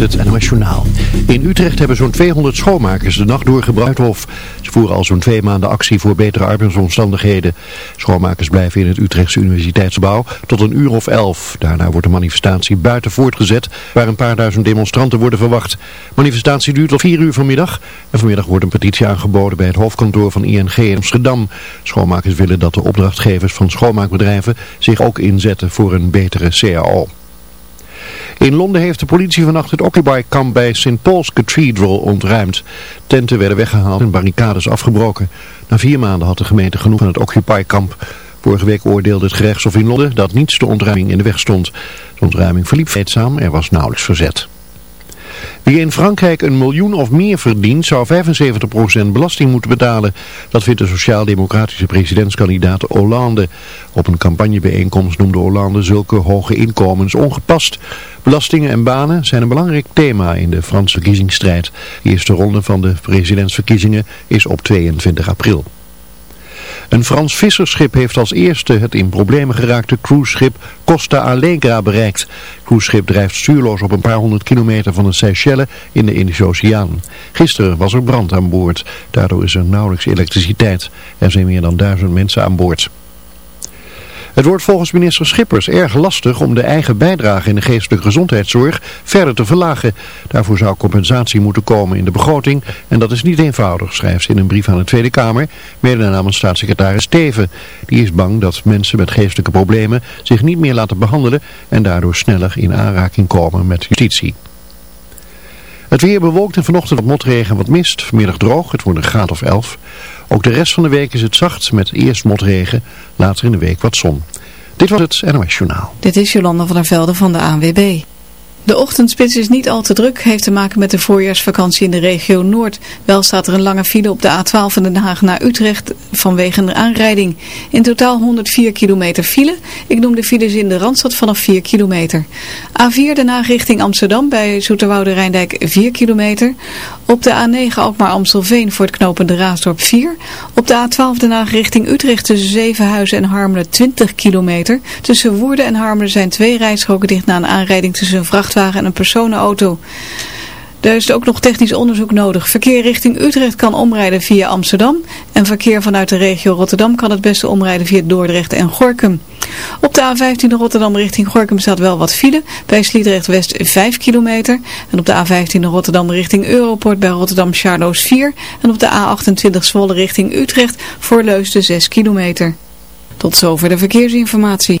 het NOS. In Utrecht hebben zo'n 200 schoonmakers de nacht doorgebracht Hof. Ze voeren al zo'n twee maanden actie voor betere arbeidsomstandigheden. Schoonmakers blijven in het Utrechtse universiteitsgebouw tot een uur of elf. Daarna wordt de manifestatie buiten voortgezet, waar een paar duizend demonstranten worden verwacht. Manifestatie duurt tot vier uur vanmiddag. En vanmiddag wordt een petitie aangeboden bij het hoofdkantoor van ING in Amsterdam. Schoonmakers willen dat de opdrachtgevers van schoonmaakbedrijven zich ook inzetten voor een betere CAO. In Londen heeft de politie vannacht het Occupy-kamp bij St. Paul's Cathedral ontruimd. Tenten werden weggehaald en barricades afgebroken. Na vier maanden had de gemeente genoeg van het Occupy-kamp. Vorige week oordeelde het gerechtshof in Londen dat niets de ontruiming in de weg stond. De ontruiming verliep vreedzaam, er was nauwelijks verzet. Wie in Frankrijk een miljoen of meer verdient, zou 75% belasting moeten betalen. Dat vindt de sociaal-democratische presidentskandidaat Hollande. Op een campagnebijeenkomst noemde Hollande zulke hoge inkomens ongepast. Belastingen en banen zijn een belangrijk thema in de Franse verkiezingsstrijd. De eerste ronde van de presidentsverkiezingen is op 22 april. Een Frans visserschip heeft als eerste het in problemen geraakte cruiseschip Costa Allegra bereikt. Cruiseschip drijft stuurloos op een paar honderd kilometer van de Seychelles in de Indische Oceaan. Gisteren was er brand aan boord. Daardoor is er nauwelijks elektriciteit. Er zijn meer dan duizend mensen aan boord. Het wordt volgens minister Schippers erg lastig om de eigen bijdrage in de geestelijke gezondheidszorg verder te verlagen. Daarvoor zou compensatie moeten komen in de begroting en dat is niet eenvoudig, schrijft ze in een brief aan de Tweede Kamer, mede namens staatssecretaris Steven. Die is bang dat mensen met geestelijke problemen zich niet meer laten behandelen en daardoor sneller in aanraking komen met justitie. Het weer bewolkt en vanochtend wat motregen wat mist. Vanmiddag droog, het wordt een graad of 11. Ook de rest van de week is het zacht met eerst motregen, later in de week wat zon. Dit was het NOS Journaal. Dit is Jolanda van der Velde van de ANWB. De ochtendspits is niet al te druk, heeft te maken met de voorjaarsvakantie in de regio Noord. Wel staat er een lange file op de A12 van Den Haag naar Utrecht vanwege een aanrijding. In totaal 104 kilometer file. Ik noem de files in de Randstad vanaf 4 kilometer. A4 Den Haag richting Amsterdam bij Zoeterwoude Rijndijk 4 kilometer. Op de A9 Alkmaar Amstelveen voor het knopende Raasdorp 4. Op de A12 Den Haag richting Utrecht tussen Zevenhuizen en Harmelen 20 kilometer. Tussen Woerden en Harmelen zijn twee rijstroken dicht na een aanrijding tussen een en een personenauto. Er is ook nog technisch onderzoek nodig. Verkeer richting Utrecht kan omrijden via Amsterdam. En verkeer vanuit de regio Rotterdam kan het beste omrijden via Dordrecht en Gorkum. Op de A15 Rotterdam richting Gorkum staat wel wat file. Bij Sliedrecht West 5 kilometer. En op de A15 Rotterdam richting Europort bij Rotterdam Charloes 4. En op de A28 Zwolle richting Utrecht voor Leusden 6 kilometer. Tot zover de verkeersinformatie.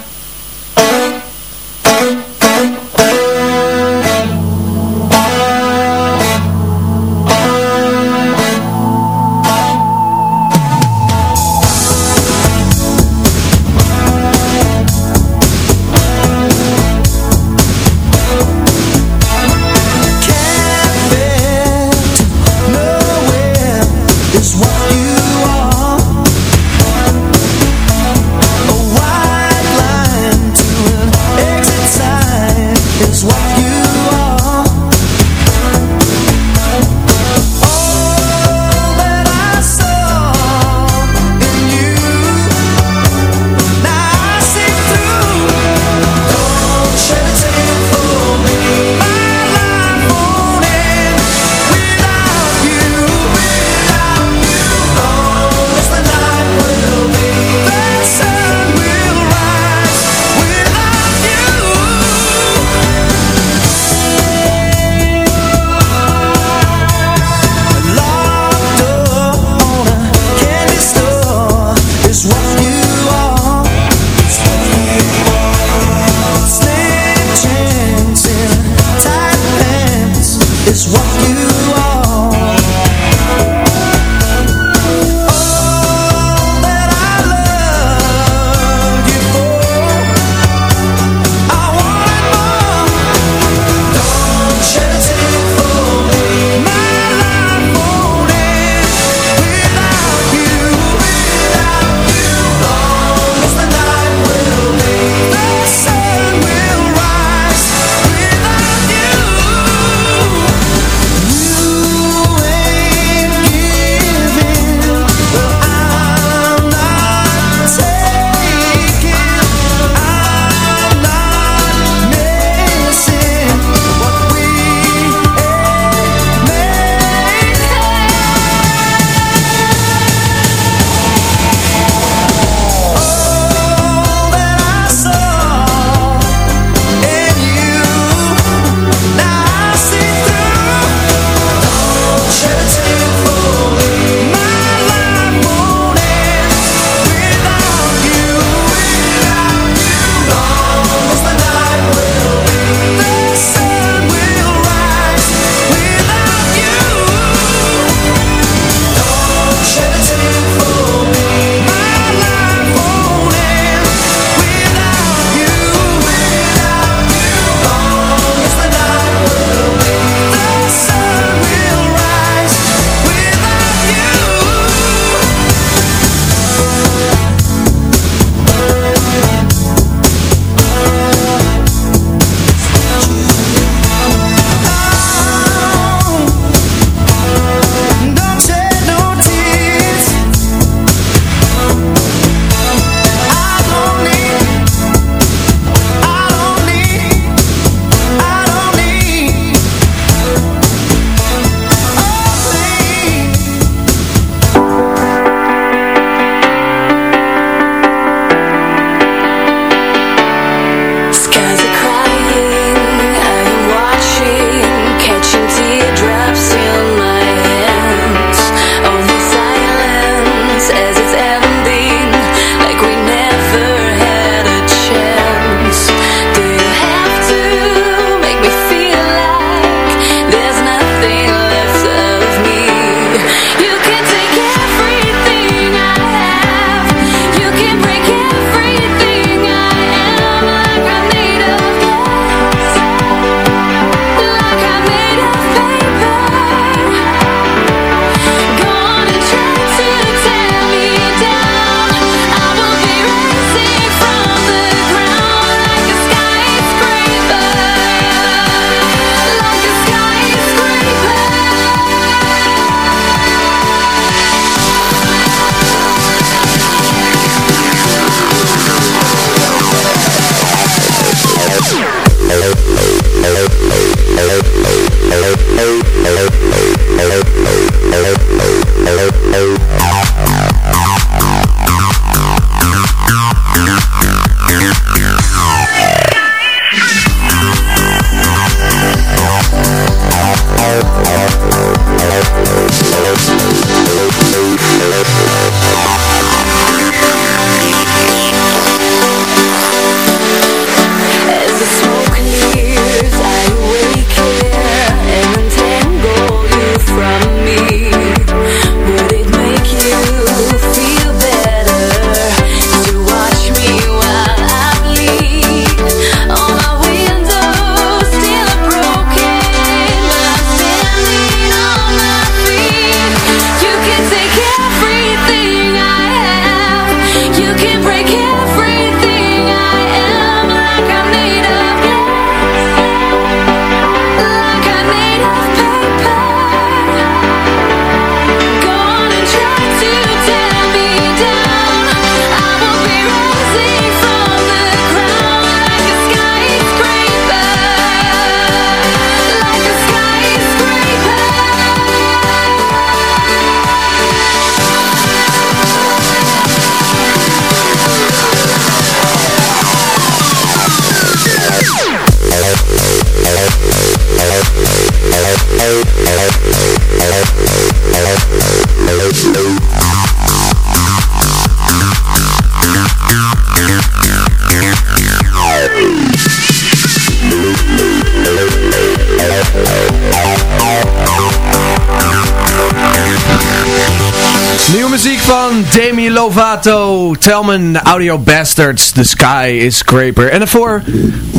Telman Audio Bastards, The Sky is Scraper. En daarvoor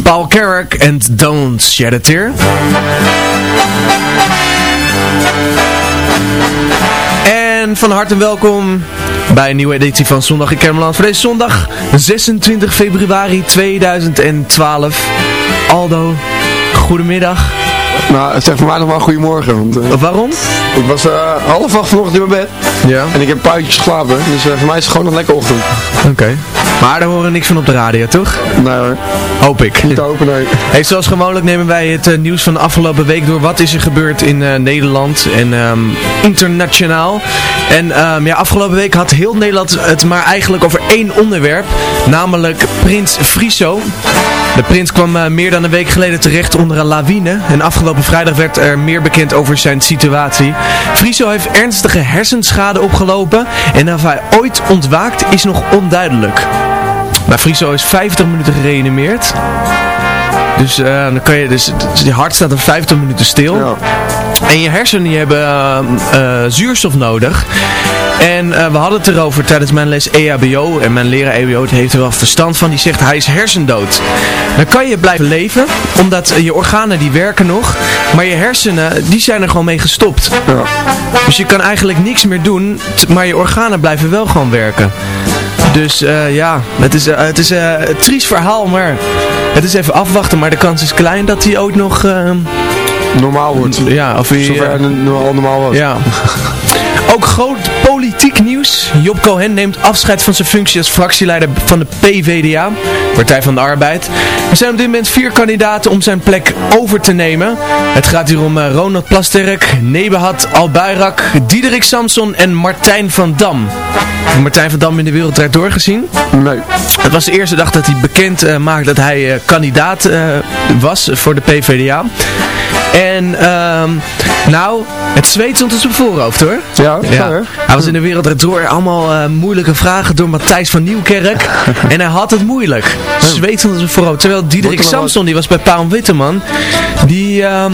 Paul Carrick en Don't Shed a Tear. En van harte welkom bij een nieuwe editie van Zondag in Kermeland. Voor deze zondag 26 februari 2012. Aldo, goedemiddag. Nou, zeg voor mij nog maar goedemorgen. Want, eh, Waarom? ik was eh, half acht vanochtend in mijn bed. Ja. En ik heb puitjes geslapen. Dus eh, voor mij is het gewoon een lekker ochtend. Oké. Maar daar horen we niks van op de radio, toch? Nee hoor, Hoop ik. niet te open nee. Hey, zoals gewoonlijk nemen wij het nieuws van de afgelopen week door. Wat is er gebeurd in Nederland en ehm, internationaal? En ehm, ja, afgelopen week had heel Nederland het maar eigenlijk over één onderwerp. Namelijk Prins Friso. De prins kwam eh, meer dan een week geleden terecht onder een lawine. En afgelopen vrijdag werd er meer bekend over zijn situatie. Friso heeft ernstige hersenschade opgelopen. En of hij ooit ontwaakt is nog onduidelijk. Maar Friso is 50 minuten gereanimeerd. Dus eh, dan kan je, dus, dus je hart staat er 50 minuten stil. Ja. En je hersenen die hebben eh, eh, zuurstof nodig. En we hadden het erover tijdens mijn les EHBO. En mijn leraar EHBO heeft er wel verstand van. Die zegt hij is hersendood. Dan kan je blijven leven. Omdat je organen die werken nog. Maar je hersenen die zijn er gewoon mee gestopt. Ja. Dus je kan eigenlijk niks meer doen. Maar je organen blijven wel gewoon werken. Dus eh, ja, het is, eh, het is eh, een triest verhaal. Maar het is even afwachten. Maar de kans is klein dat hij ook nog... Normaal wordt. ja, of hij... Zover het nu al normaal was. ja. Ook groot politiek nieuws. Job Cohen neemt afscheid van zijn functie als fractieleider van de PVDA, Partij van de Arbeid. Er zijn op dit moment vier kandidaten om zijn plek over te nemen. Het gaat hier om eh, Ronald Plasterk, Nebahat Albayrak, Diederik Samson en Martijn van Dam. Martijn van Dam in de wereld draait doorgezien. Nee. Het was de eerste dag dat hij bekend eh, maakte dat hij eh, kandidaat was voor de PVDA. En ehm, nou, het zweet stond op zijn voorhoofd hoor. Ja, ja. Hij was in de wereld door allemaal eh, moeilijke vragen door Matthijs van Nieuwkerk. en hij had het moeilijk. Op zijn voorhoofd. Terwijl Diederik er Samson, die was bij Paul Witteman. Die, ehm,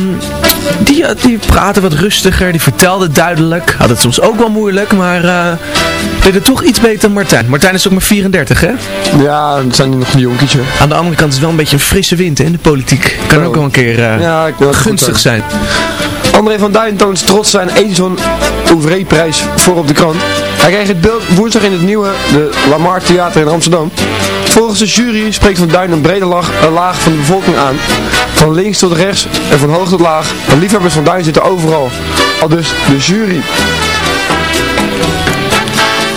die, eh, die praatte wat rustiger. Die vertelde duidelijk. Had het soms ook wel moeilijk. Maar eh deed het toch iets beter dan Martijn. Martijn is ook maar 34 hè. Ja, het zijn nog een jonkietje. Aan de andere kant is het wel een beetje een frisse wind hè, in de politiek. Kan ook wel een keer Ja, gunstig zijn. André van Duin toont trots zijn Edison Ouvray-prijs voor op de krant. Hij kreeg het beeld woensdag in het nieuwe de Lamar Theater in Amsterdam. Volgens de jury spreekt Van Duin een brede laag, een laag van de bevolking aan. Van links tot rechts en van hoog tot laag. De liefhebbers van Duin zitten overal. Al dus de jury.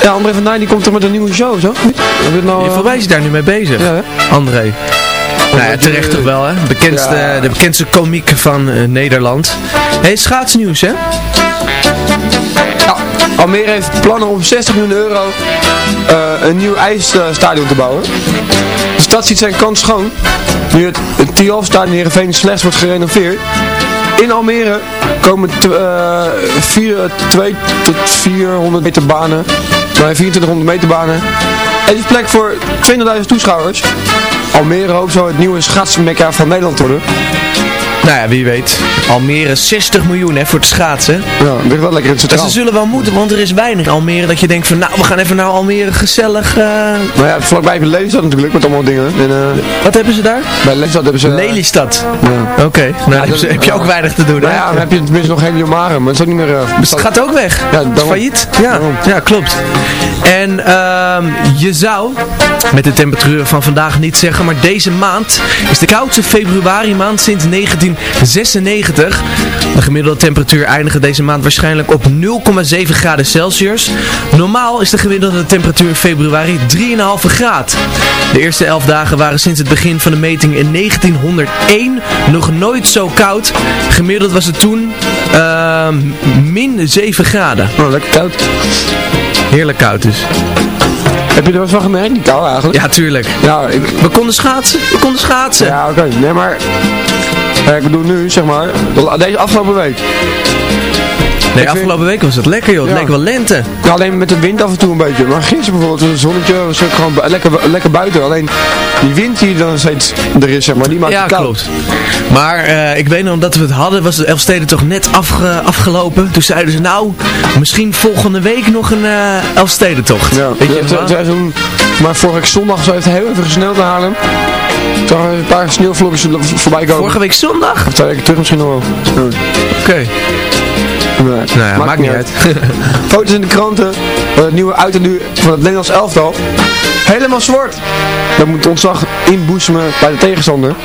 Ja, André van Duin die komt er met een nieuwe show, zo? Het nou, Ja, eh, Voor mij is daar nu mee bezig. Ja? André. Nou ja, terecht toch wel hè. Bekendste, Ja. De bekendste komiek van eh, Nederland. hey, schaatsnieuws hè. Ja, Almere heeft plannen om 60 miljoen euro eh, een nieuw ijsstadion te bouwen. De stad ziet zijn kans schoon. Nu het, het Tialf-stadion Heerenveen slechts wordt gerenoveerd. In Almere komen eh, vier, 2 tot 400 meter banen. Nee, 2400 meter banen. Is plek voor 20.000 toeschouwers. Almere hoopt zo het nieuwe schaatsmekka van Nederland te worden. Nou ja, wie weet. Almere 60 miljoen hè, voor het schaatsen. Ja, ligt wel lekker in het Dus centraal. ze zullen wel moeten, want er is weinig Almere dat je denkt van nou, we gaan even naar Almere gezellig. Maar ja, vlakbij je Lelystad natuurlijk met allemaal dingen. En, eh, wat hebben ze daar? bij Lelystad hebben ze... eh, Lelystad. Ja. Oké, nou heb, je- heb je ook weinig te doen hè? Nou ja, dan heb je tenminste nog Helio Mare, maar het is ook niet meer... Dus het gaat ook weg. Ja, failliet. Ja, ja klopt. En ehm, je zou met de temperaturen van vandaag niet zeggen, maar deze maand is de koudste februari maand sinds 1996. De gemiddelde temperatuur eindigde deze maand waarschijnlijk op 0,7 graden Celsius. Normaal is de gemiddelde temperatuur in februari 3,5 graad. De eerste 11 dagen waren sinds het begin van de meting in 1901 nog nooit zo koud. Gemiddeld was het toen ehm, min 7 graden. Oh, lekker koud. Heerlijk koud dus. Heb je er wat van gemerkt, die kou eigenlijk? Ja, tuurlijk. Ja, ik... We konden schaatsen. We konden schaatsen. Ja, oké. Nee, maar... ik bedoel nu, zeg maar, de- deze afgelopen week. Nee, afgelopen week was het lekker joh. Het Ja. leek wel lente. Ja, alleen met de wind af en toe een beetje. Maar gisteren bijvoorbeeld, het zonnetje was gewoon lekker, lekker buiten. Alleen die wind die dan steeds er is, zeg maar, die maakt Ja, het koud. klopt. Maar eh, ik weet nog, omdat we het hadden, was de Elfsteden toch net afge- afgelopen. Toen zeiden ze, nou, misschien volgende week nog een eh Elfstedentocht. Ja, Weet je ja, toen- maar vorige week zondag zo heeft het heel even gesneld naar Haarlem. Toen een paar sneeuwvlokjes voorbij komen. Vorige week zondag? Of twee weken terug misschien nog wel. Oké. Nee, Nou ja, maakt, niet uit. Foto's in de kranten van het nieuwe uit en nu van het Nederlands elftal. Helemaal zwart. Dat moet ontzag inboezemen bij de tegenstander.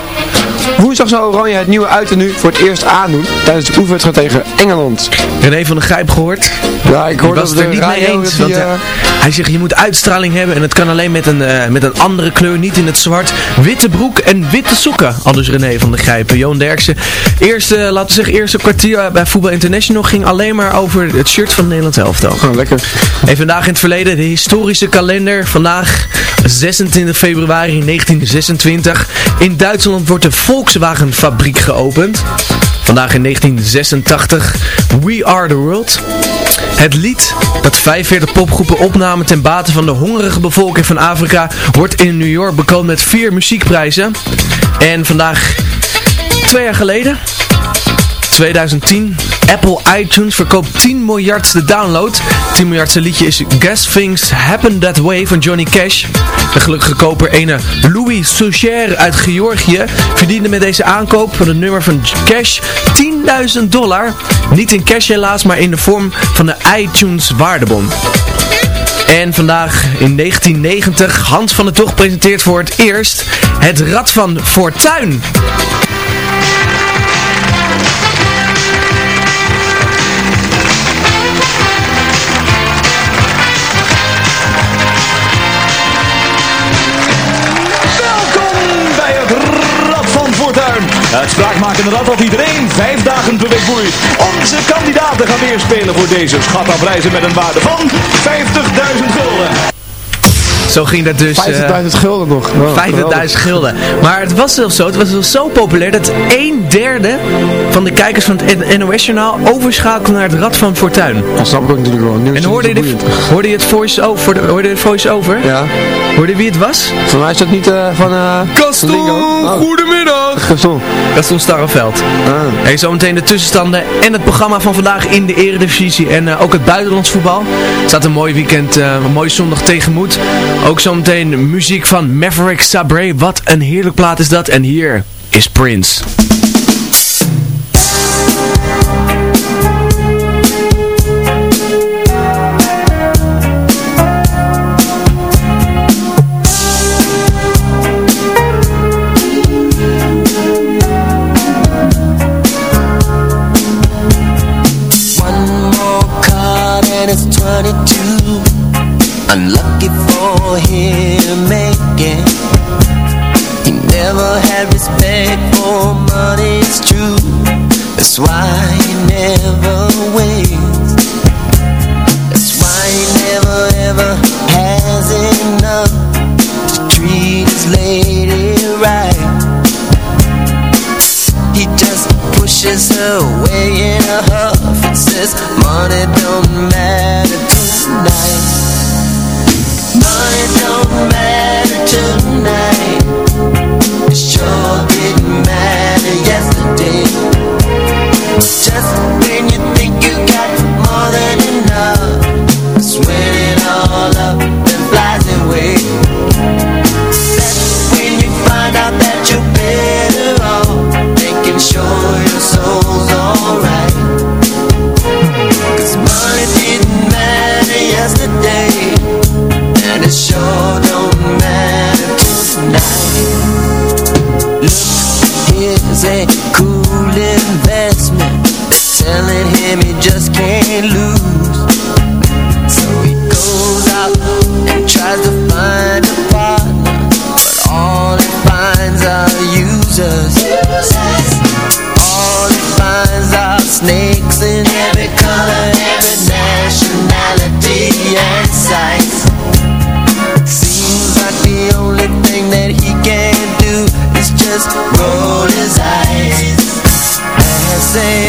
Woensdag zou Oranje het nieuwe uit en nu voor het eerst aandoen tijdens de oefenwedstrijd tegen Engeland. René van der Grijp gehoord. Ja, ik hoorde dat het er de niet mee radio eens. Want, eh, eh, hij zegt, je moet uitstraling hebben en het kan alleen met een, eh, met een andere kleur, niet in het zwart. Witte broek en witte sokken, aldus René van der Grijpen. Joon Derksen, eerste, laten we zeggen, eerste kwartier eh, bij Voetbal International ging alleen maar over het shirt van Nederland elftal. oh, lekker. En vandaag in het verleden de historische kalender. Vandaag 26 februari 1926. In Duitsland wordt de Volkswagen fabriek geopend. Vandaag in 1986. We Are The World. Het lied dat 45 popgroepen opnamen ten bate van de hongerige bevolking van Afrika wordt in New York bekroond met vier muziekprijzen. En vandaag, twee jaar geleden, 2010. Apple iTunes verkoopt 10 miljard de download. 10 miljardste liedje is Guess Things Happen That Way van Johnny Cash. De gelukkige koper ene Louis Soucher uit Georgië verdiende met deze aankoop van het nummer van Cash 10.000 dollar. Niet in cash helaas, maar in de vorm van de iTunes waardebon. En vandaag in 1990, Hans van der Tocht presenteert voor het eerst het Rad van Fortuin. Het rad dat iedereen vijf dagen per week boeit. Onze kandidaten gaan weer spelen voor deze schatafreizen met een waarde van 50.000 gulden. Zo ging dat dus... eh, 50.000 gulden nog. Wow, 50.000 gulden. Maar het was zelfs zo, het was zelfs zo populair dat een derde van de kijkers van het NOS-journaal overschakelde naar het Rad van Fortuin. Dat snap ik ook natuurlijk wel. Nieuws En hoorde je, de, boeiend. hoorde je het voice-over? Hoorde je het voice-over? Ja. Hoorde je wie het was? Voor mij is dat niet eh, van... eh Lingo. Oh, goedemiddag! Gaston. Gaston Starreveld. Ah. Zometeen de tussenstanden en het programma van vandaag in de Eredivisie en eh, ook het buitenlands voetbal. Het staat een mooi weekend, eh, een mooie zondag tegemoet. Ook zometeen muziek van Maverick Sabre. Wat een heerlijk plaat is dat. En hier is Prince. That's why he never wins That's why he never ever has enough To treat his lady right he just pushes her away in a huff and says, Money don't matter tonight. Money don't matter tonight. It sure didn't matter yesterday. Cool investment. Telling him he just can't lose. So he goes out and tries to find a partner, but all he finds are users. All he finds are snakes in every color, every nationality and size. Seems like the only thing that he can do is just roll his eyes say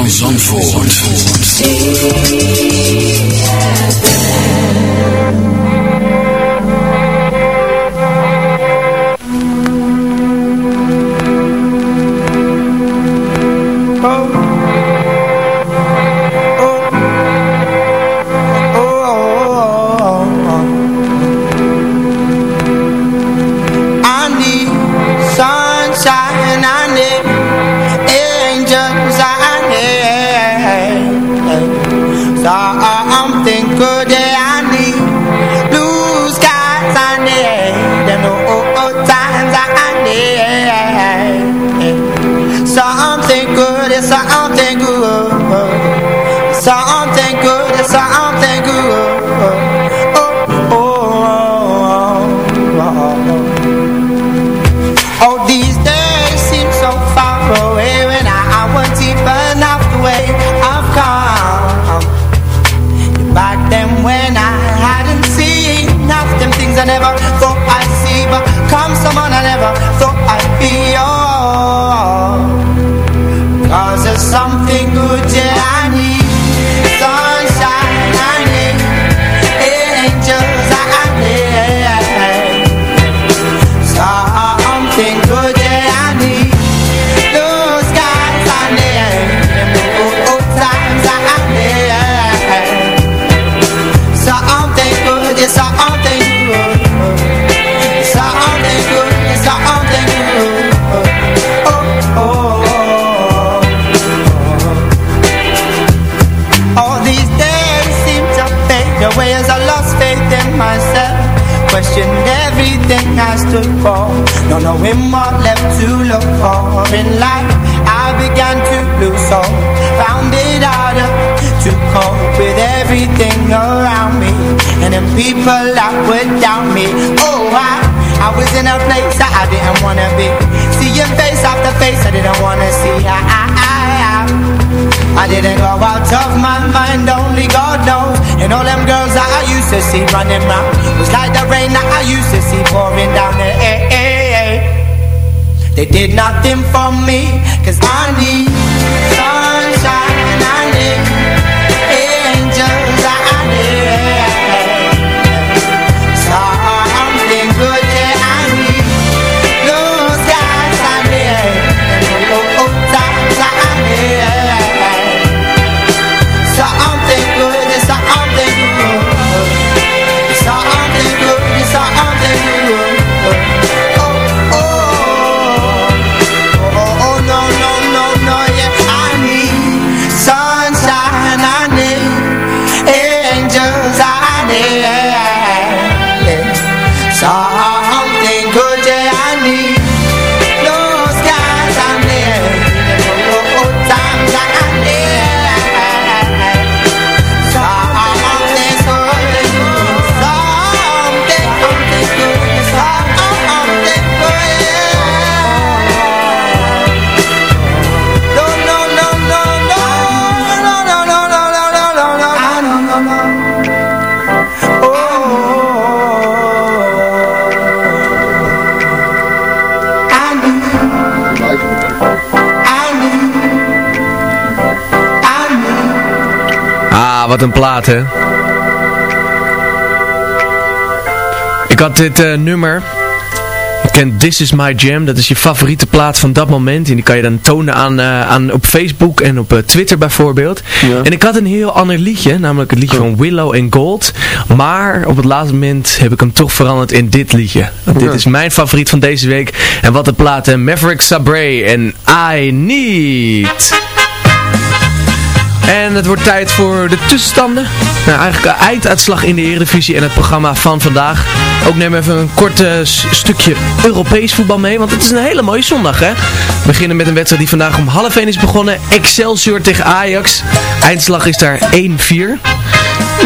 von Zandvoort. Questioned everything I stood for. Not knowing what left to look for. In life I began to lose hope. Found it harder to cope With everything around me. And the people that would doubt me. Oh, I, I was in a place that I didn't wanna be. Seeing face after face I didn't wanna see. I, I I didn't go out of my mind Only God knows And all them girls that I used to see running round Was like the rain that I used to see pouring down. They did nothing for me Cause I need wat een plaat, hè. Ik had dit eh, nummer. Je kent This Is My Jam. Dat is je favoriete plaat van dat moment. En die kan je dan tonen aan, eh, aan op Facebook en op eh, Twitter bijvoorbeeld. En ik had een heel ander liedje. Namelijk het liedje van Willow and Gold. Maar op het laatste moment heb ik hem toch veranderd in dit liedje. Dit is mijn favoriet van deze week. En wat een plaat. hè. Maverick Sabre en I Need... En het wordt tijd voor de tussenstanden. Nou, eigenlijk einduitslag in de Eredivisie en het programma van vandaag. Ook neem even een kort eh, stukje Europees voetbal mee, want het is een hele mooie zondag hè. We beginnen met een wedstrijd die vandaag om half 1 is begonnen. Excelsior tegen Ajax. Eindslag is daar 1-4.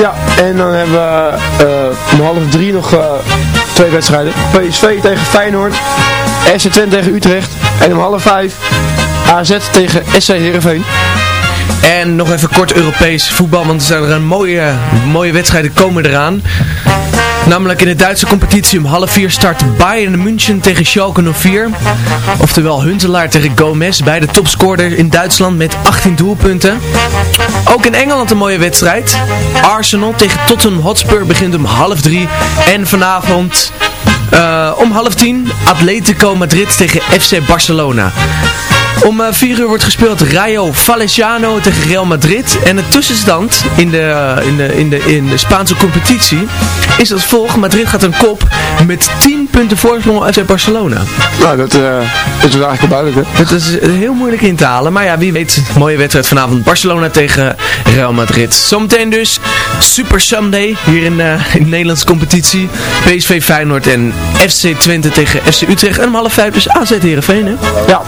Ja, en dan hebben we eh, om half drie nog eh, twee wedstrijden. PSV tegen Feyenoord, SC Twente tegen Utrecht. En om half vijf AZ tegen SC Heerenveen. En nog even kort Europees voetbal, want er zijn er een mooie, mooie wedstrijden komen eraan. Namelijk in de Duitse competitie om half vier start Bayern München tegen Schalke 04. Oftewel Huntelaar tegen Gomez, beide topscorer in Duitsland met 18 doelpunten. Ook in Engeland een mooie wedstrijd. Arsenal tegen Tottenham Hotspur begint om half drie. En vanavond eh, om half tien Atletico Madrid tegen FC Barcelona. Om 4 uur wordt gespeeld Rayo Valenciano tegen Real Madrid. En de tussenstand in de, in de, in de, in de Spaanse competitie is als volgt. Madrid gaat een kop met 10 punten voorsprong FC Barcelona. Nou, dat, eh, dat is eigenlijk wel duidelijk hè. Het is heel moeilijk in te halen. Maar ja, wie weet. Mooie wedstrijd vanavond. Barcelona tegen Real Madrid. Zometeen dus Super Sunday hier in, eh, in de Nederlandse competitie. PSV Feyenoord en FC Twente tegen FC Utrecht. En om half vijf dus AZ Heerenveen hè? Ja.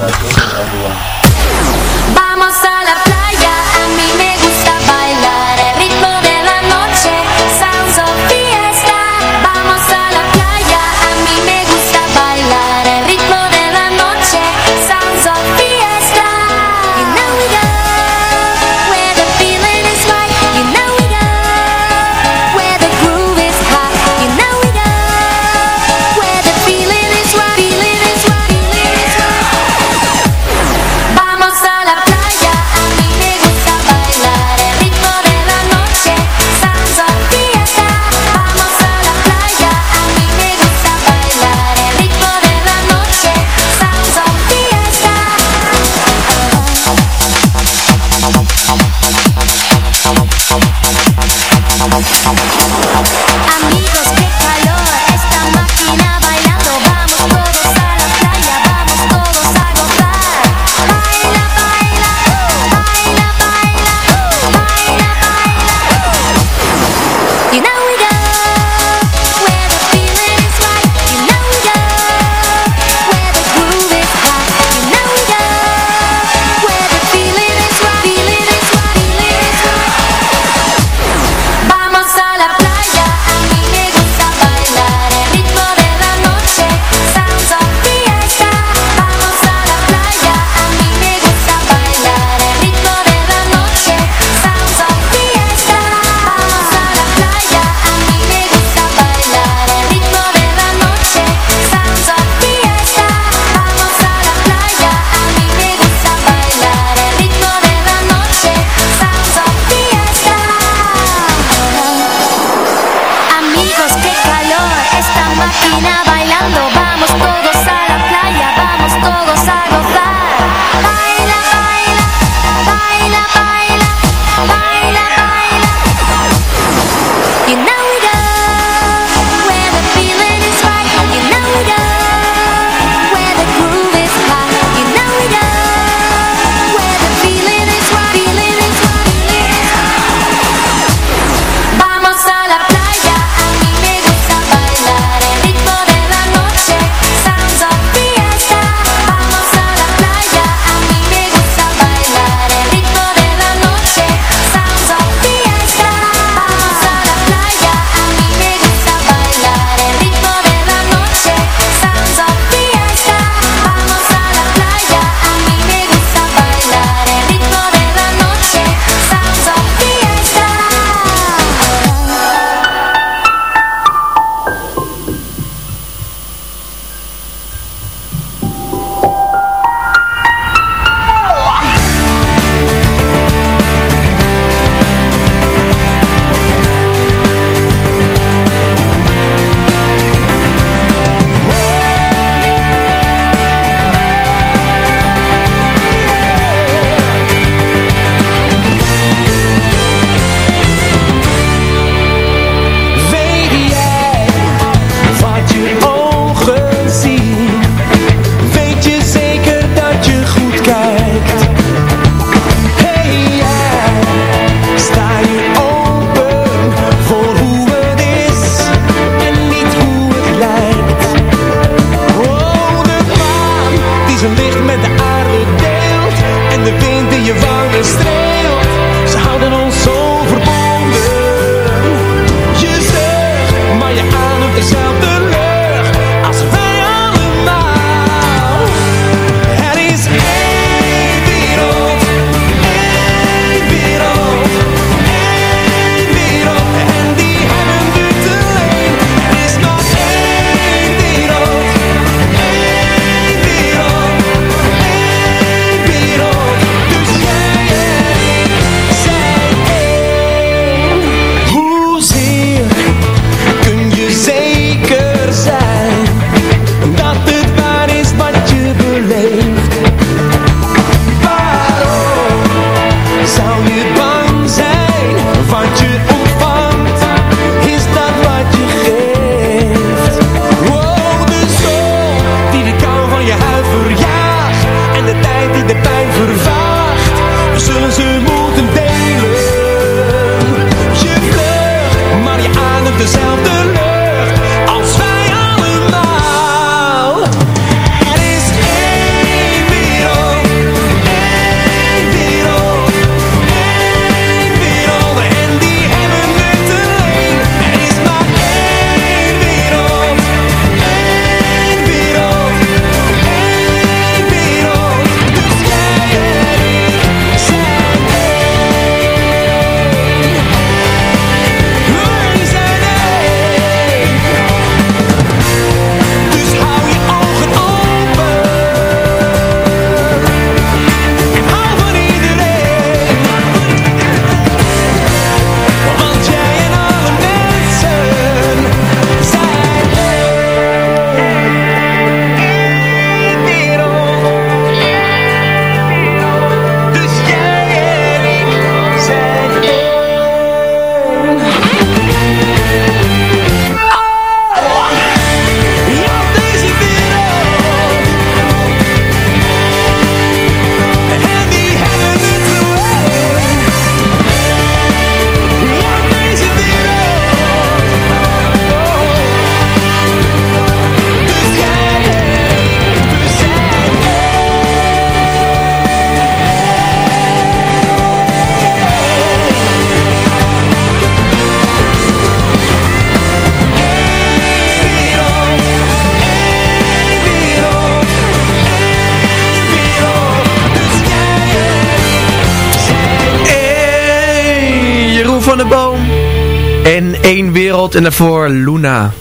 En één wereld en daarvoor Luna.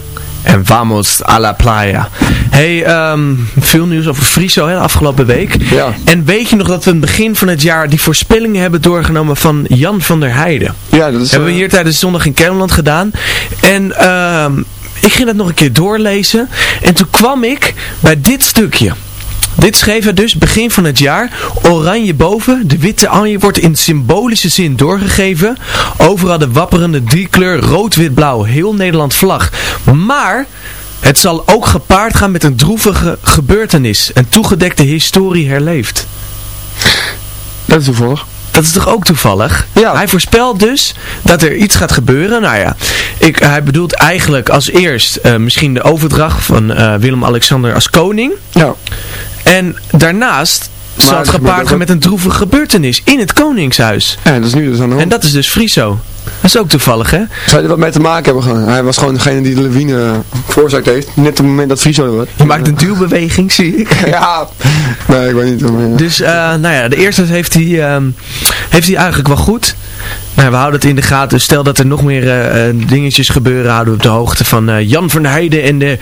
En vamos a la playa. Hey, ehm, veel nieuws over Friso hè, de afgelopen week. Ja. En weet je nog dat we in het begin van het jaar die voorspellingen hebben doorgenomen van Jan van der Heijden? Ja, dat is... hebben we eh, hier tijdens Zondag in Kermeland gedaan. En ehm, ik ging het nog een keer doorlezen. En toen kwam ik bij dit stukje. Dit schreef hij dus begin van het jaar. Oranje boven, de witte anje wordt in symbolische zin doorgegeven. Overal de wapperende driekleur rood-wit-blauw, heel Nederland vlag. Maar het zal ook gepaard gaan met een droevige gebeurtenis. Een toegedekte historie herleeft. Dat is toevallig. Dat is toch ook toevallig? Ja. Hij voorspelt dus dat er iets gaat gebeuren. Nou ja, ik, hij bedoelt eigenlijk als eerst eh, misschien de overdracht van eh, Willem-Alexander als koning. Ja. En daarnaast Maar het gebeurt gepaard met een droevige gebeurtenis in het koningshuis. Ja, dat is nu dus aan de hand. En dat is dus Friso. Dat is ook toevallig, hè? Zou er wat mee te maken hebben gehad? Hij was gewoon degene die de lawine veroorzaakt heeft. Net op het moment dat Friso was. Je maakt een duwbeweging, zie ik. ja. Nee, ik weet niet. Maar, ja. Dus, eh, nou ja, de eerste heeft hij, ehm, heeft hij eigenlijk wel goed. Nou, we houden het in de gaten. Dus stel dat er nog meer eh, eh, dingetjes gebeuren, houden we op de hoogte van Jan van der Heijden en de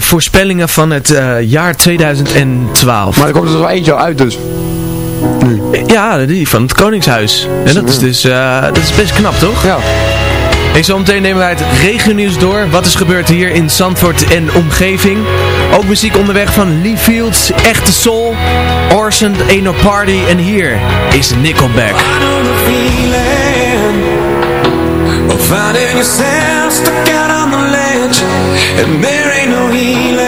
voorspellingen van het jaar 2012. Maar er komt er toch wel eentje uit dus. Nu. Ja, die van het Koningshuis. En dat is dus eh, dat is best knap, toch? Ja. En zometeen nemen wij het regionieuws door. Wat is gebeurd hier in Zandvoort en omgeving. Ook muziek onderweg van Lee Fields, Echte Soul, Orson, Ain't No Party. En hier is Nickelback. Finding yourself stuck out on the ledge And there ain't no healing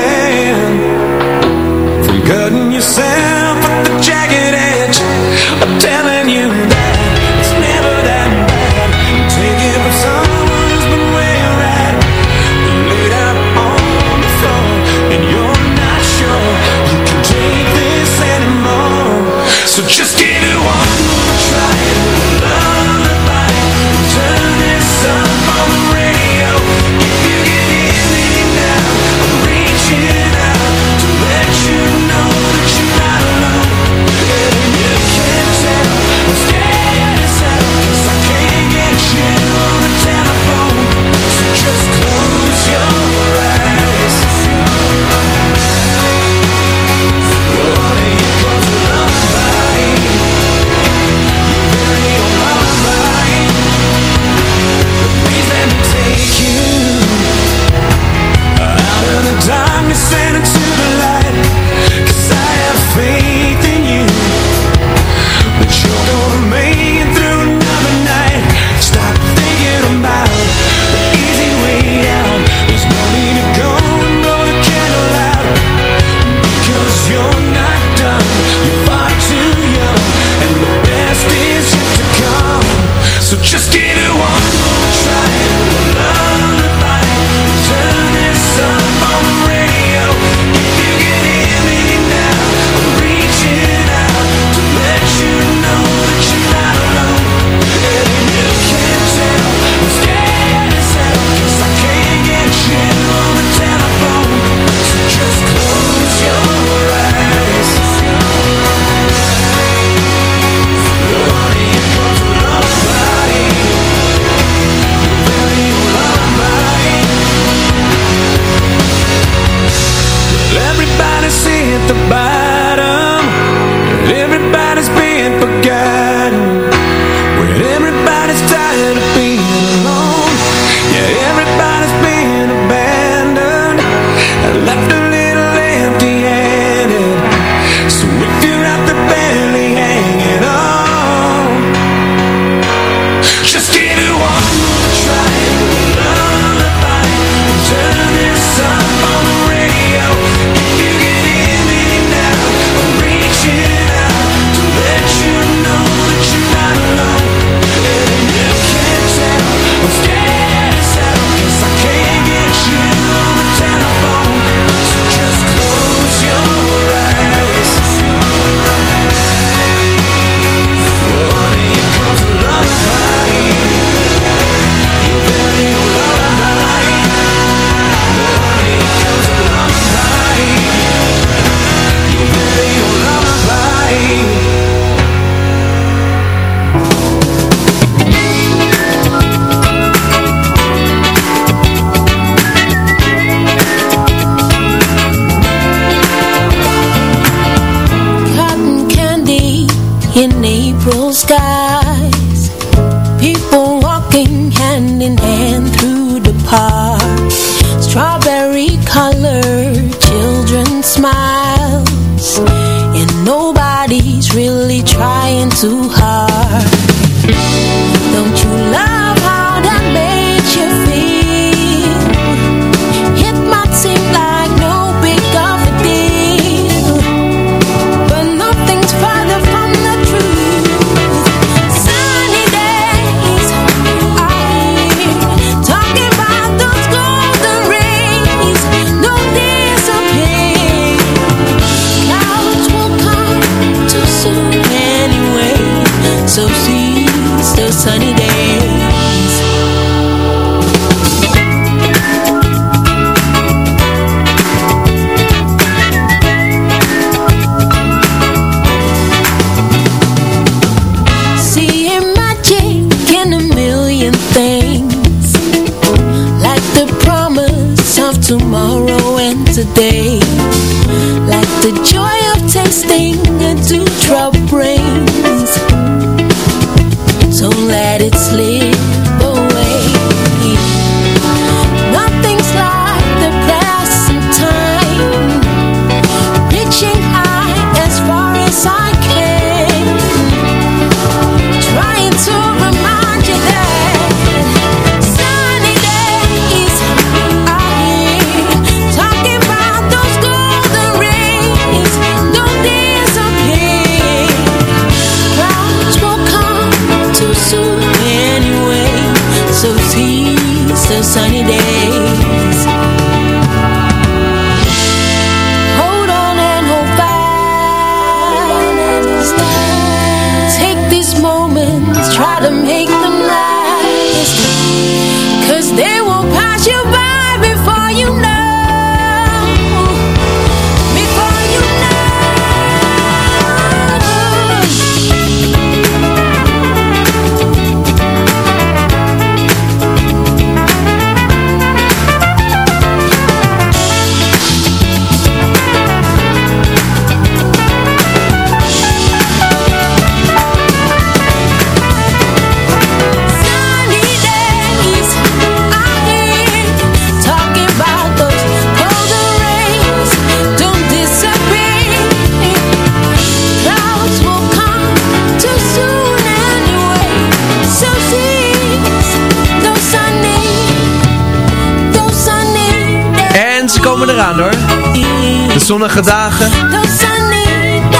zonnige dagen.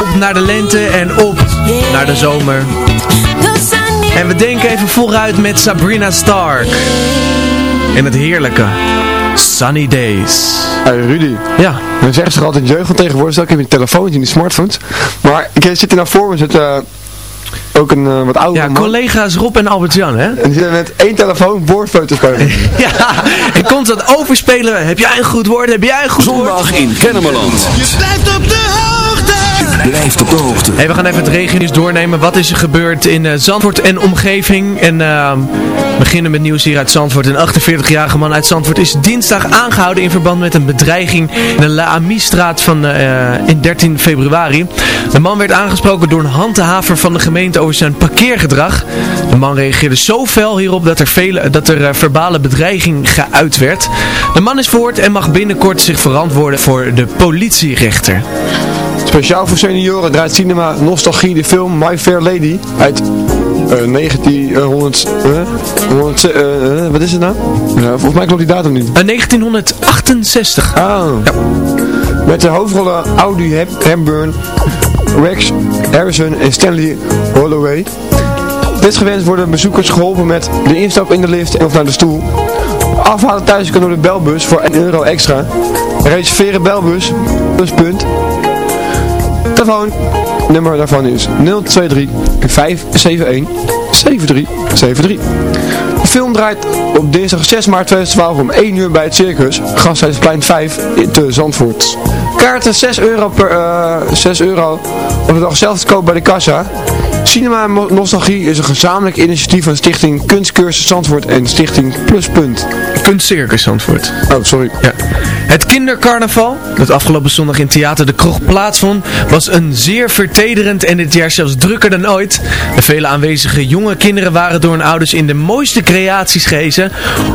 Op naar de lente en op naar de zomer. En we denken even vooruit met Sabrina Stark. En het heerlijke Sunny Days. Hey Rudy. Ja. Dan zeggen ze altijd jeugd van tegenwoordig. Ik heb een telefoontje en die smartphones. Maar ik zit hier nou voor me zit eh, ook een eh, wat oudere Ja, man. collega's Rob en Albert-Jan hè. En die zitten met één telefoon boordfoto's spelen. Ja, en constant overspelen. Heb jij een goed woord? Heb jij een goed woord? Zondag in Kennemerland. Je blijft op de. Blijft op de hoogte. Hey, we gaan even het regionieuws doornemen. Wat is er gebeurd in eh, Zandvoort en omgeving? En we beginnen met nieuws hier uit Zandvoort. Een 48-jarige man uit Zandvoort is dinsdag aangehouden in verband met een bedreiging in de La Amie-straat van eh, in 13 februari. De man werd aangesproken door een handhaver van de gemeente over zijn parkeergedrag. De man reageerde zo fel hierop dat er, vele, dat er eh, verbale bedreiging geuit werd. De man is verhoord en mag binnenkort zich verantwoorden voor de politierechter. Speciaal voor senioren draait cinema Nostalgie de film My Fair Lady uit eh 1900... eh, 100, eh, eh, wat is het nou? Ja, volgens mij klopt die datum niet. Eh, 1968. Ah. Met de hoofdrollen Audrey Hep Hepburn, Rex Harrison en Stanley Holloway. Desgewenst worden bezoekers geholpen met de instap in de lift en of naar de stoel. Afhalen thuis kan door de belbus voor 1 euro extra. Reserveren belbus, pluspunt. Telefoon, nummer daarvan is 023 571 7373. De film draait op dinsdag 6 maart 2012 om 1 uur bij het Circus, Gasthuisplein 5 in te Zandvoort. Kaarten 6 euro per eh 6 euro op de dag zelf te koop bij de kassa. Cinema Nostalgie is een gezamenlijk initiatief van Stichting Kunstcursus Zandvoort en Stichting Pluspunt. Kunstcircus Zandvoort. Oh, sorry. Ja. Het kindercarnaval, dat afgelopen zondag in Theater de Kroeg plaatsvond, was een zeer vertederend en dit jaar zelfs drukker dan ooit. De vele aanwezige jonge kinderen waren door hun ouders in de mooiste creaties gehezen.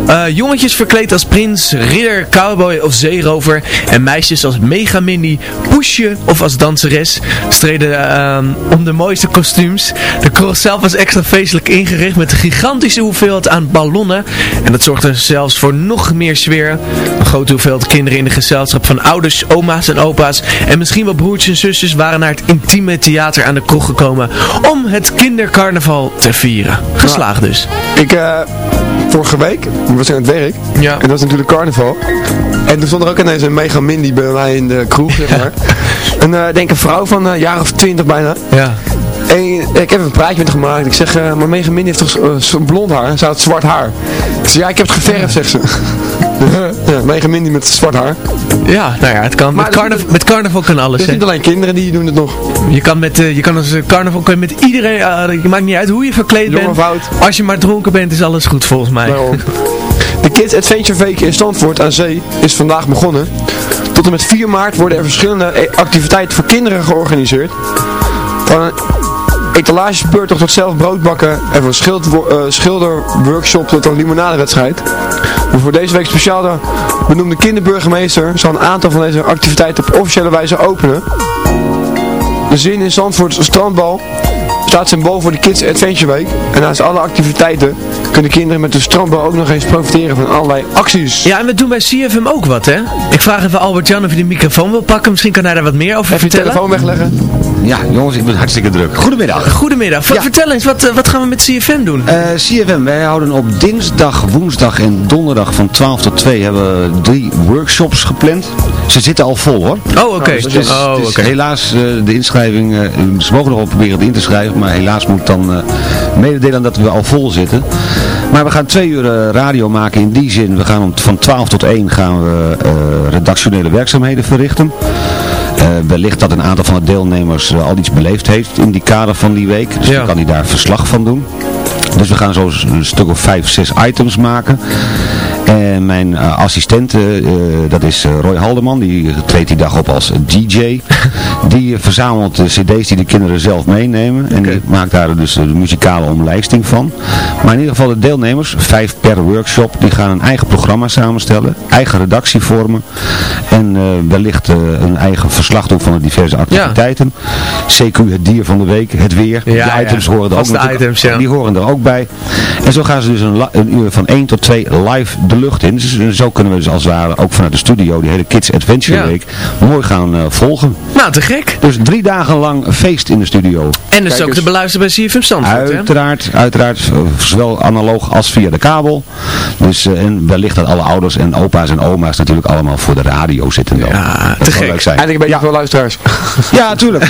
Eh, jongetjes verkleed als prins, ridder, cowboy of zeerover en meisjes als Mega Minnie, Poesje of als danseres streden eh, om de mooiste kostuums. De kroeg zelf was extra feestelijk ingericht met een gigantische hoeveelheid aan ballonnen en dat zorgde zelfs voor nog meer sfeer. Een grote hoeveelheid kinderen in de gezelschap van ouders, oma's en opa's en misschien wel broertjes en zusjes waren naar het intieme theater aan de kroeg gekomen om het kindercarnaval te vieren. Geslaagd dus. Ik, eh, vorige week, was ik aan het werk. Ja. En dat was natuurlijk carnaval. En toen stond er ook ineens een mega mindy bij mij in de kroeg, zeg maar. En eh, denk een vrouw van een jaar of twintig bijna. Ja. En ik heb een praatje met haar gemaakt. Ik zeg, eh, maar heeft toch eh, blond haar? Ze had zwart haar. Ik zeg, ja, ik heb het geverfd, zegt ze. ja, Mega Mindy met zwart haar. Ja, nou ja, het kan. Met, carna met carnaval kan alles. Het is niet alleen kinderen die doen het nog. Je kan met, eh, je kan als eh, carnaval kan je met iedereen, eh, je maakt niet uit hoe je verkleed Jong bent. of oud. Als je maar dronken bent is alles goed volgens mij. Daarom. De Kids Adventure Week in Stanford aan Zee is vandaag begonnen. Tot en met 4 maart worden er verschillende activiteiten voor kinderen georganiseerd. Van een etalagespeurtocht tot zelf brood bakken en van schild, eh, schilderworkshop tot een limonadewedstrijd. Maar voor deze week speciaal de benoemde kinderburgemeester zal een aantal van deze activiteiten op officiële wijze openen. De zin in Zandvoort strandbal staat symbool voor de Kids Adventure Week. En naast alle activiteiten kunnen kinderen met de strandbal ook nog eens profiteren van allerlei acties. Ja, en we doen bij CFM ook wat, hè? Ik vraag even Albert-Jan of hij de microfoon wil pakken. Misschien kan hij daar wat meer over Even je vertellen. telefoon wegleggen. Ja, jongens, ik ben hartstikke druk. Goedemiddag. Goedemiddag. Ver- Vertel eens, wat, eh, wat gaan we met CFM doen? Eh, CFM, wij houden op dinsdag, woensdag en donderdag van 12 tot 2 hebben we drie workshops gepland. Ze zitten al vol hoor. Oh, oké. Dus Oh, is oké. helaas eh, de inschrijving, eh, ze mogen nog wel proberen het in te schrijven, maar helaas moet ik dan eh, mededelen dat we al vol zitten. Maar we gaan twee uur radio maken in die zin. We gaan om, van 12 tot 1 gaan we eh, redactionele werkzaamheden verrichten. Eh, wellicht dat een aantal van de deelnemers eh, al iets beleefd heeft in die kader van die week. Dus Ja. dan kan hij daar verslag van doen. Dus we gaan zo een stuk of vijf, zes items maken. En mijn eh, assistent, eh, eh, dat is Roy Haldeman, die treedt die dag op als DJ. die verzamelt de cd's die de kinderen zelf meenemen. En die maakt daar dus de muzikale omlijsting van. Maar in ieder geval de deelnemers, vijf per workshop, die gaan een eigen programma samenstellen. Eigen redactie vormen. En wellicht een eigen verslag doen van de diverse activiteiten. CQ, het dier van de week, het weer. Ja, die items ja. horen er ook ja. Die horen er ook bij. En zo gaan ze dus een uur van 1 tot 2 live de lucht in. Dus zo kunnen we dus als het ware ook vanuit de studio die hele Kids Adventure Ja. Week mooi gaan eh, volgen. Nou, te gek. Dus drie dagen lang feest in de studio. En dus ook te beluisteren bij CFM Zandvoort, hè? Uiteraard, uiteraard, eh, zowel analoog als via de kabel. Dus, eh, en wellicht dat alle ouders en opa's en oma's natuurlijk allemaal voor de radio zitten dan. Ja, dat te gek. leuk zijn. Eindelijk een beetje veel luisteraars. Ja, natuurlijk.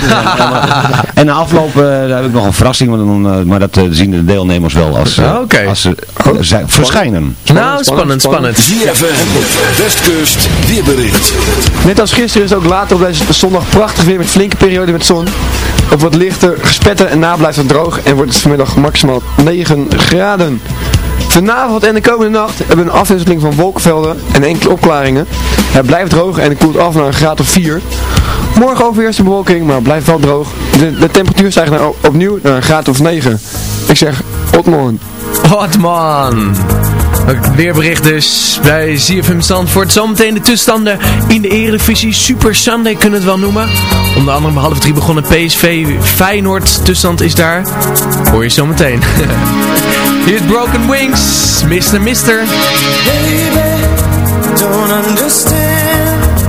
en na afloop eh, daar heb ik nog een verrassing, maar, dan, eh, maar dat zien de deelnemers wel als, als ze verschijnen. nou, spannend, spannend. ZFM, Westkust, weerbericht. Net als gisteren is het ook later op deze zondag prachtig weer met flinke periode met zon. Op wat lichter gespetter en na blijft het droog en wordt het vanmiddag maximaal 9 graden. Vanavond en de komende nacht hebben we een afwisseling van wolkenvelden en enkele opklaringen. Het blijft droog en het koelt af naar een graad of 4. Morgen overheerst de bewolking, maar het blijft wel droog. De, de temperatuur stijgt naar, opnieuw naar een graad of 9. Ik zeg, Otmon. Hot man. Weerbericht dus bij ZFM Zandvoort. Zometeen de tussenstanden in de Eredivisie. Super Sunday kunnen we het wel noemen. Onder andere om half drie begonnen PSV Feyenoord. Tussenstand is daar. Hoor je zometeen. Hier is Broken Wings. Mr. Mister. Baby, don't understand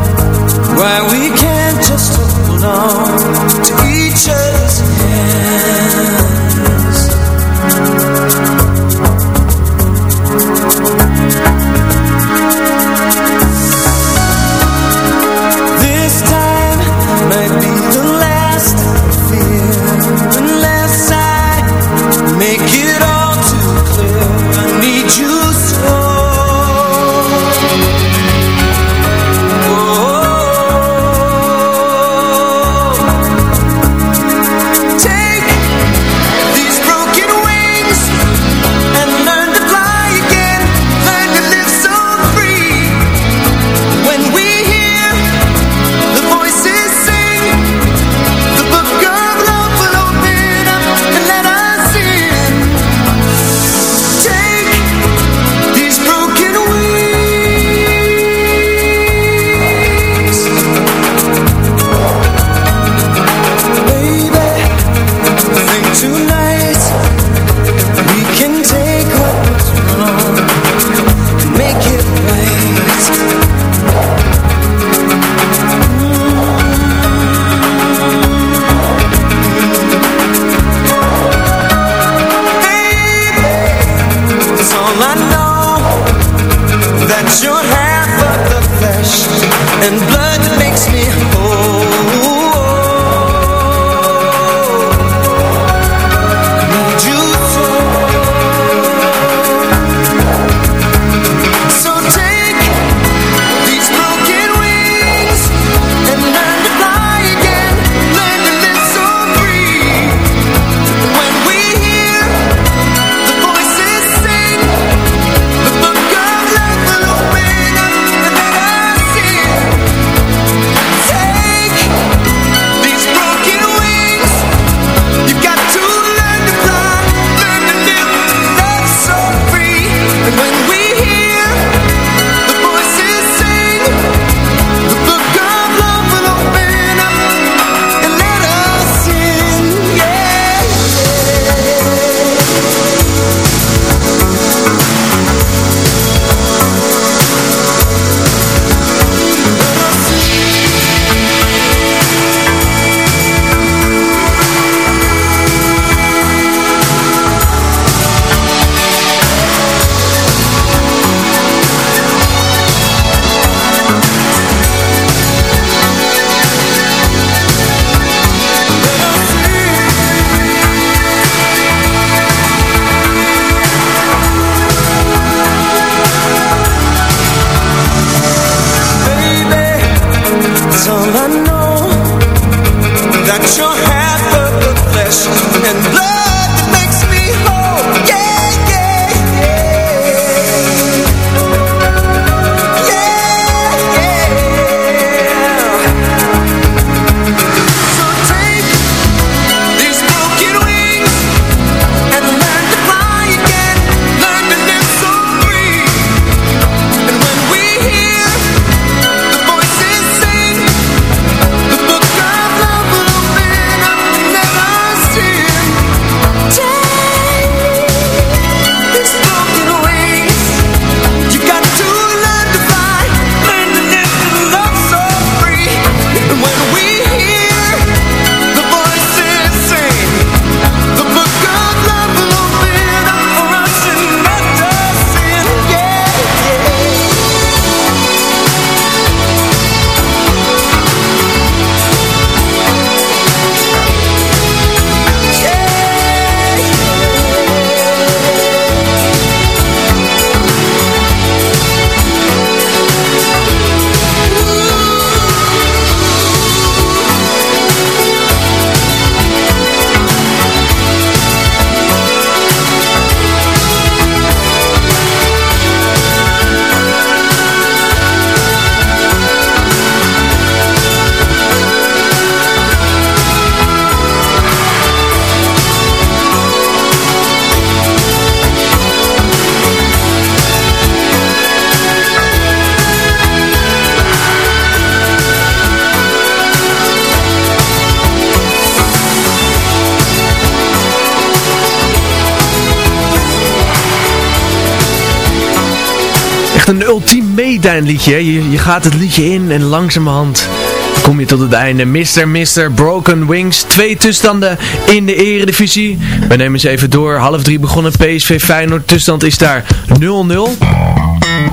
why we can't just on hè. Je, je gaat het liedje in en langzamerhand kom je tot het einde. Mr. Mr. Broken Wings. Twee tussenstanden in de eredivisie. We nemen eens even door. Half drie begonnen PSV Feyenoord. Tussenstand is daar 0-0.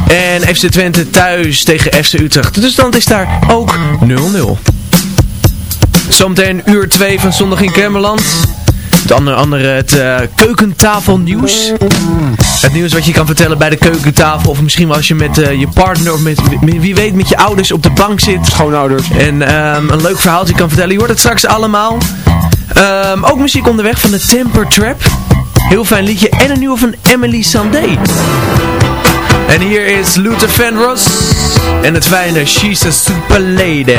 En FC Twente thuis tegen FC Utrecht. De tussenstand is daar ook 0-0. Zometeen uur 2 van Zondag in Kermeland. Het andere, andere het eh, keukentafelnieuws. Het nieuws wat je kan vertellen bij de keukentafel. Of misschien wel als je met eh, je partner of met, met- wie weet met je ouders op de bank zit. Schoonouders. En ehm, een leuk verhaaltje kan vertellen. Je hoort het straks allemaal. Ehm, ook muziek onderweg van de Temper Trap. Heel fijn liedje. En een nieuwe van Emily Sandé. En hier is Luther Vandross. En het fijne She's a Super Lady.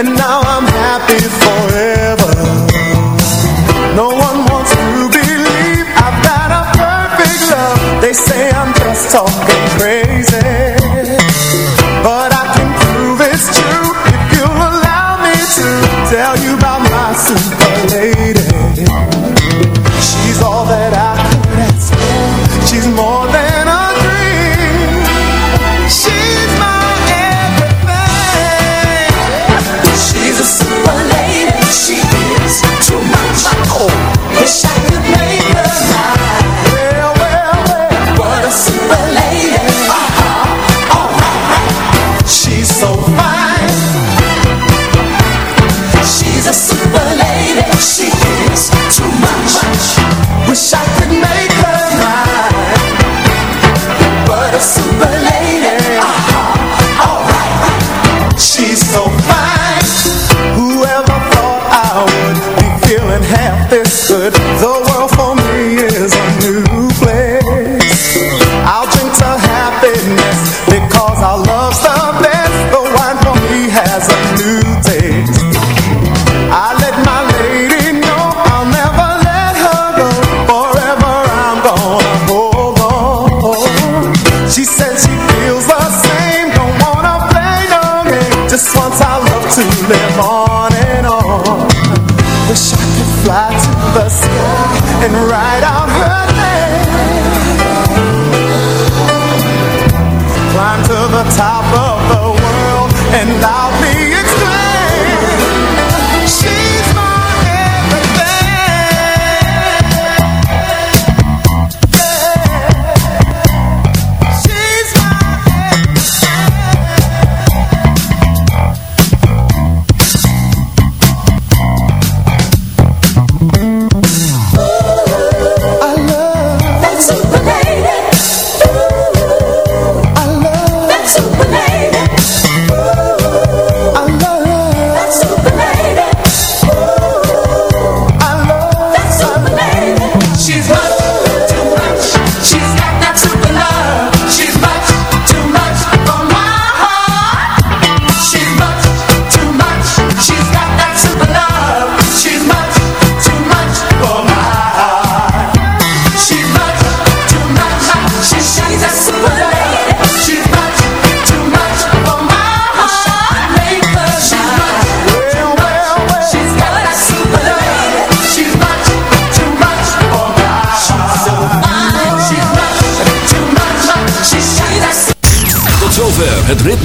And now